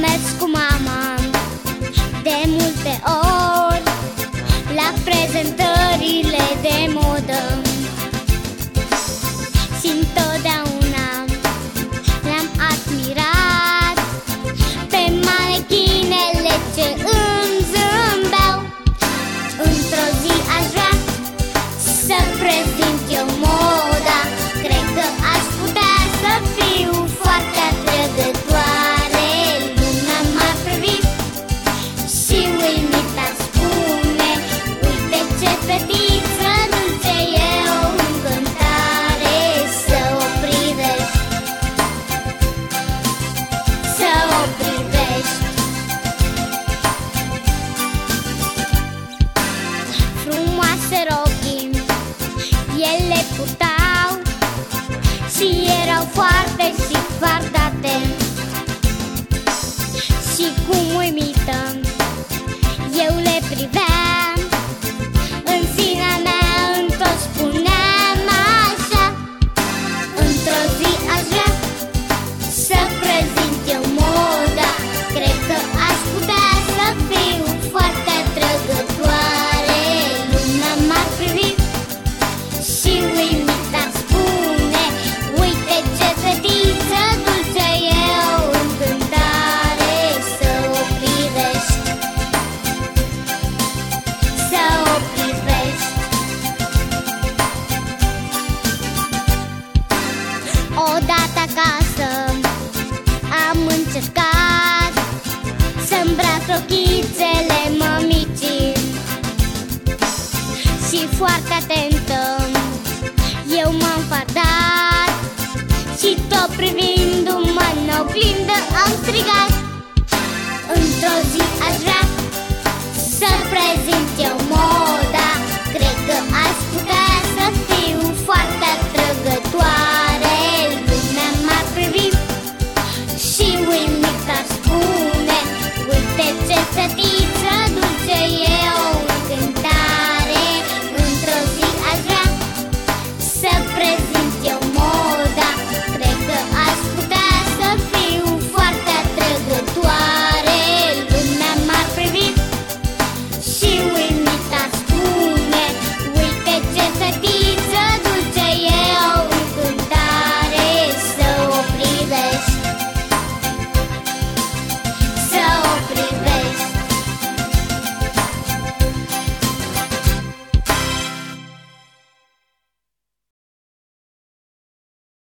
mers cu mama De multe ori La prezentările de modă. ele purtau. Și erau foarte și fardate odată acasă Am încercat Să-mi brac rochițele mămicii. Și foarte atentă Eu m-am fardat Și tot privindu-mă în oglindă am strigat. Într-o zi aș vrea Să prezint eu.